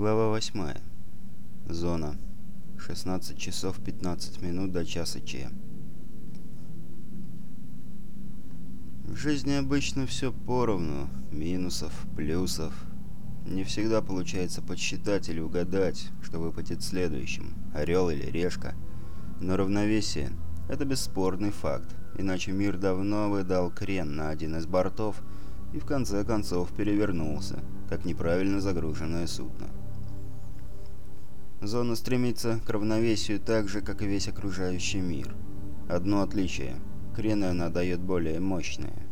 Глава 8. Зона. 16 часов 15 минут до часа Ч. В жизни обычно все поровну. Минусов, плюсов. Не всегда получается подсчитать или угадать, что выпадет следующим. Орел или решка. Но равновесие – это бесспорный факт. Иначе мир давно выдал крен на один из бортов и в конце концов перевернулся, как неправильно загруженное судно. Зона стремится к равновесию так же, как и весь окружающий мир. Одно отличие. Крены она дает более мощные.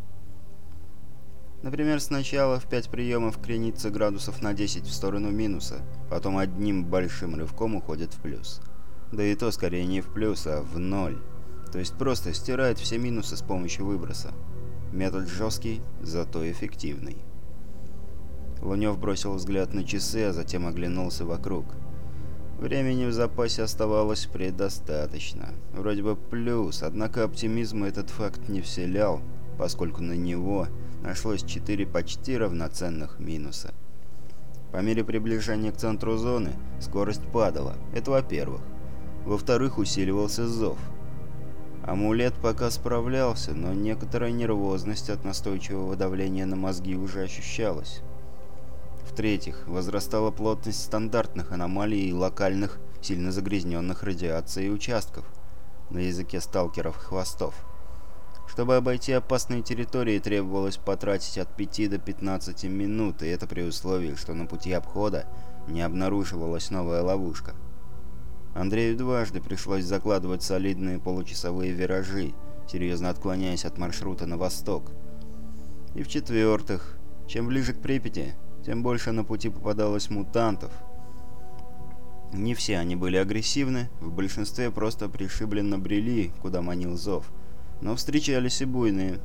Например, сначала в 5 приемов кренится градусов на 10 в сторону минуса, потом одним большим рывком уходит в плюс. Да и то скорее не в плюс, а в ноль. То есть просто стирает все минусы с помощью выброса. Метод жесткий, зато эффективный. Лунев бросил взгляд на часы, а затем оглянулся вокруг – Времени в запасе оставалось предостаточно. Вроде бы плюс, однако оптимизм этот факт не вселял, поскольку на него нашлось четыре почти равноценных минуса. По мере приближения к центру зоны скорость падала, это во-первых. Во-вторых, усиливался зов. Амулет пока справлялся, но некоторая нервозность от настойчивого давления на мозги уже ощущалась. В-третьих, возрастала плотность стандартных аномалий и локальных, сильно загрязненных радиацией участков, на языке сталкеров хвостов. Чтобы обойти опасные территории, требовалось потратить от 5 до 15 минут, и это при условии, что на пути обхода не обнаруживалась новая ловушка. Андрею дважды пришлось закладывать солидные получасовые виражи, серьезно отклоняясь от маршрута на восток. И в-четвертых, чем ближе к Припяти, тем больше на пути попадалось мутантов. Не все они были агрессивны, в большинстве просто пришибленно брели, куда манил зов. Но встречались и буйные.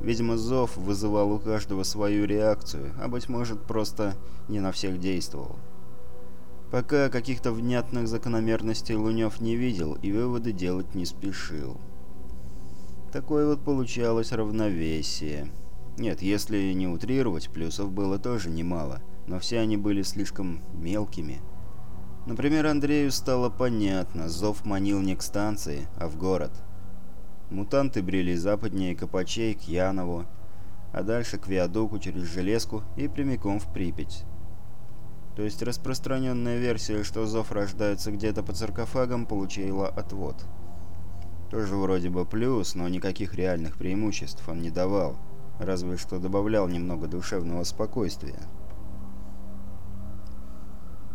Видимо, зов вызывал у каждого свою реакцию, а быть может, просто не на всех действовал. Пока каких-то внятных закономерностей Лунев не видел и выводы делать не спешил. Такое вот получалось равновесие. Нет, если не утрировать, плюсов было тоже немало, но все они были слишком мелкими. Например, Андрею стало понятно, зов манил не к станции, а в город. Мутанты брели западнее Копачей к Янову, а дальше к Виадуку через Железку и прямиком в Припять. То есть распространенная версия, что зов рождается где-то под саркофагом, получила отвод. Тоже вроде бы плюс, но никаких реальных преимуществ он не давал разве что добавлял немного душевного спокойствия.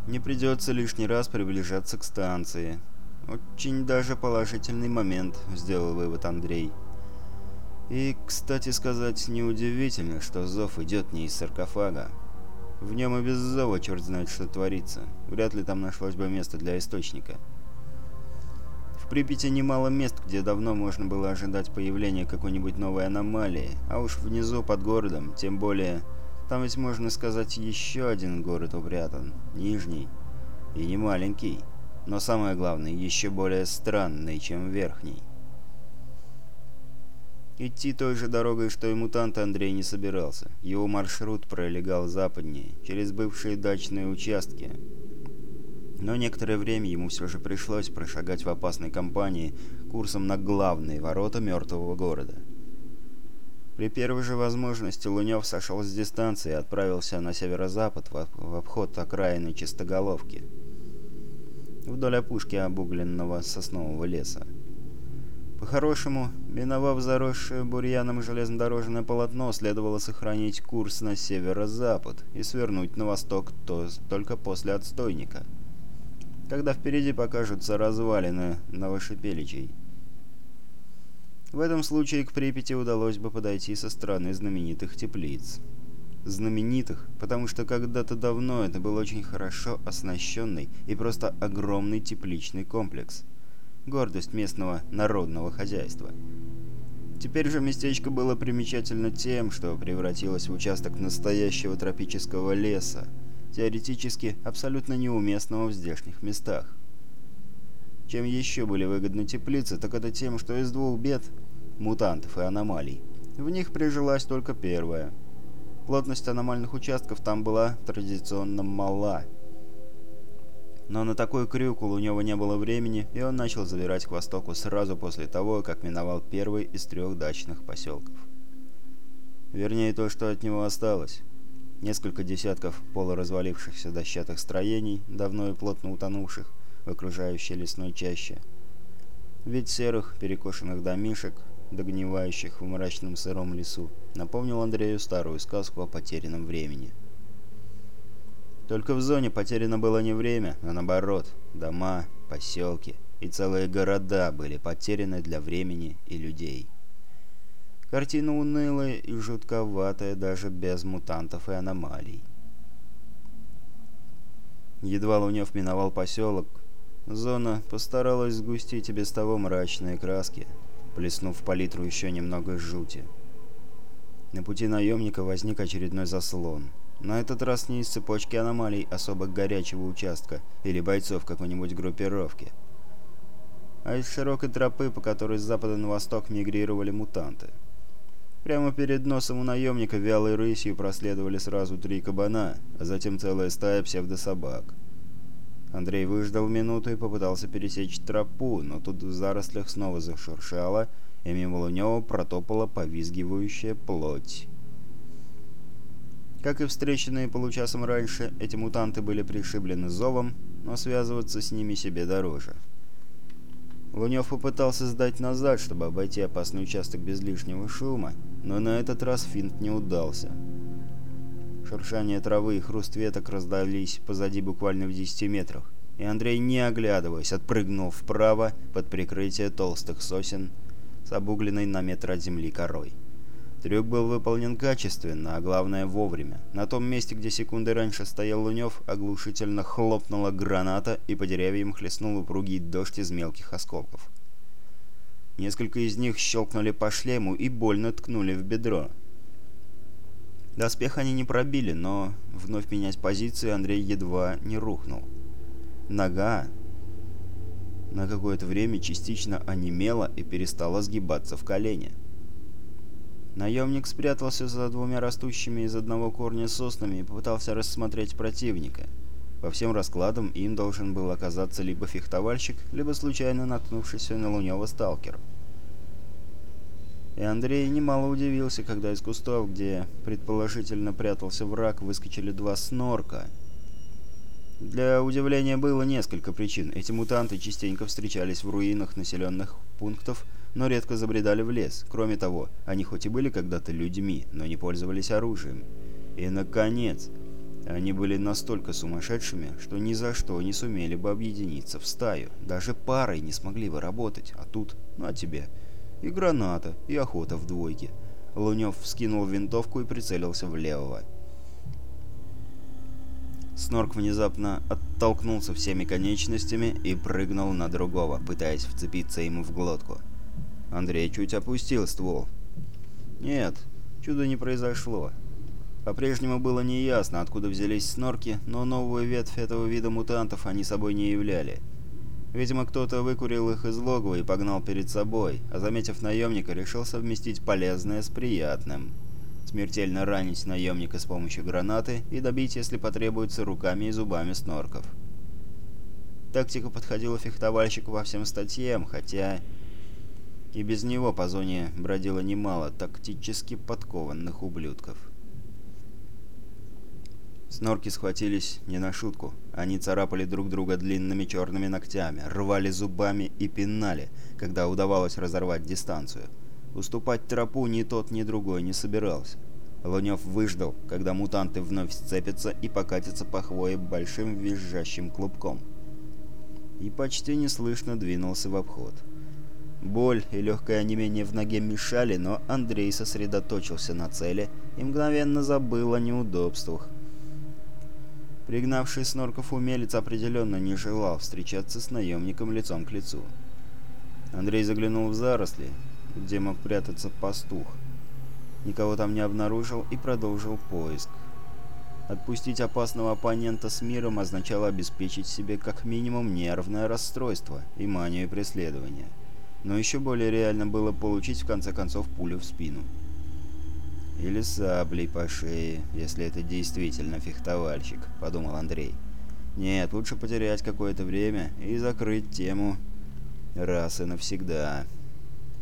Не придется лишний раз приближаться к станции. Очень даже положительный момент, сделал вывод Андрей. И, кстати сказать, неудивительно, что зов идет не из саркофага. В нем и без зова черт знает, что творится. Вряд ли там нашлось бы место для источника. В Припяти немало мест, где давно можно было ожидать появления какой-нибудь новой аномалии, а уж внизу под городом, тем более... Там ведь можно сказать еще один город упрятан, Нижний, и не маленький, но самое главное, еще более странный, чем Верхний. Идти той же дорогой, что и мутант Андрей не собирался. Его маршрут пролегал западнее, через бывшие дачные участки, но некоторое время ему все же пришлось прошагать в опасной компании курсом на главные ворота мертвого города. При первой же возможности Лунев сошел с дистанции и отправился на северо-запад в обход окраины Чистоголовки, вдоль опушки обугленного соснового леса. По-хорошему, миновав заросшее бурьяном железнодорожное полотно, следовало сохранить курс на северо-запад и свернуть на восток то только после отстойника – когда впереди покажутся развалины Новошипеличей. В этом случае к Припяти удалось бы подойти со стороны знаменитых теплиц. Знаменитых, потому что когда-то давно это был очень хорошо оснащенный и просто огромный тепличный комплекс. Гордость местного народного хозяйства. Теперь же местечко было примечательно тем, что превратилось в участок настоящего тропического леса, теоретически абсолютно неуместного в здешних местах. Чем еще были выгодны теплицы, так это тем, что из двух бед – мутантов и аномалий – в них прижилась только первая. Плотность аномальных участков там была традиционно мала, Но на такой крюк у него не было времени, и он начал забирать к востоку сразу после того, как миновал первый из трех дачных поселков. Вернее, то, что от него осталось. Несколько десятков полуразвалившихся дощатых строений, давно и плотно утонувших в окружающей лесной чаще. Вид серых, перекошенных домишек, догнивающих в мрачном сыром лесу, напомнил Андрею старую сказку о потерянном времени. Только в зоне потеряно было не время, а наоборот, дома, поселки и целые города были потеряны для времени и людей. Картина унылая и жутковатая даже без мутантов и аномалий. Едва Лунев миновал поселок, зона постаралась сгустить и без того мрачные краски, плеснув в палитру еще немного жути. На пути наемника возник очередной заслон. На этот раз не из цепочки аномалий особо горячего участка или бойцов какой-нибудь группировки, а из широкой тропы, по которой с запада на восток мигрировали мутанты. Прямо перед носом у наемника вялой рысью проследовали сразу три кабана, а затем целая стая псевдособак. Андрей выждал минуту и попытался пересечь тропу, но тут в зарослях снова зашуршало, и мимо Лунева протопала повизгивающая плоть. Как и встреченные получасом раньше, эти мутанты были пришиблены зовом, но связываться с ними себе дороже. Лунев попытался сдать назад, чтобы обойти опасный участок без лишнего шума, но на этот раз финт не удался. Шуршание травы и хруст веток раздались позади буквально в 10 метрах, и Андрей, не оглядываясь, отпрыгнул вправо под прикрытие толстых сосен с обугленной на метр от земли корой. Трюк был выполнен качественно, а главное вовремя. На том месте, где секунды раньше стоял Лунев, оглушительно хлопнула граната, и по деревьям хлестнул упругий дождь из мелких осколков. Несколько из них щелкнули по шлему и больно ткнули в бедро. Доспех они не пробили, но вновь менять позиции Андрей едва не рухнул. Нога на какое-то время частично онемела и перестала сгибаться в колене. Наемник спрятался за двумя растущими из одного корня соснами и попытался рассмотреть противника. По всем раскладам им должен был оказаться либо фехтовальщик, либо случайно наткнувшийся на Лунёва сталкер. И Андрей немало удивился, когда из кустов, где предположительно прятался враг, выскочили два снорка. Для удивления было несколько причин. Эти мутанты частенько встречались в руинах населенных пунктов, но редко забредали в лес. Кроме того, они хоть и были когда-то людьми, но не пользовались оружием. И, наконец, они были настолько сумасшедшими, что ни за что не сумели бы объединиться в стаю. Даже парой не смогли бы работать, а тут, ну а тебе, и граната, и охота в двойке. Лунев вскинул винтовку и прицелился в левого. Снорк внезапно оттолкнулся всеми конечностями и прыгнул на другого, пытаясь вцепиться ему в глотку. Андрей чуть опустил ствол. Нет, чуда не произошло. По-прежнему было неясно, откуда взялись снорки, но новую ветвь этого вида мутантов они собой не являли. Видимо, кто-то выкурил их из логова и погнал перед собой, а заметив наемника, решил совместить полезное с приятным. Смертельно ранить наемника с помощью гранаты и добить, если потребуется, руками и зубами снорков. Тактика подходила фехтовальщику во всем статьям, хотя и без него по зоне бродило немало тактически подкованных ублюдков. Снорки схватились не на шутку. Они царапали друг друга длинными черными ногтями, рвали зубами и пинали, когда удавалось разорвать дистанцию. Уступать тропу ни тот, ни другой не собирался. Лунев выждал, когда мутанты вновь сцепятся и покатятся по хвое большим визжащим клубком. И почти неслышно двинулся в обход. Боль и легкое онемение в ноге мешали, но Андрей сосредоточился на цели и мгновенно забыл о неудобствах. Пригнавший снорков умелец определенно не желал встречаться с наемником лицом к лицу. Андрей заглянул в заросли, где мог прятаться пастух. Никого там не обнаружил и продолжил поиск. Отпустить опасного оппонента с миром означало обеспечить себе как минимум нервное расстройство и манию преследования но еще более реально было получить в конце концов пулю в спину. «Или саблей по шее, если это действительно фехтовальщик», — подумал Андрей. Нет, лучше потерять какое-то время и закрыть тему раз и навсегда.